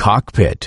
cockpit.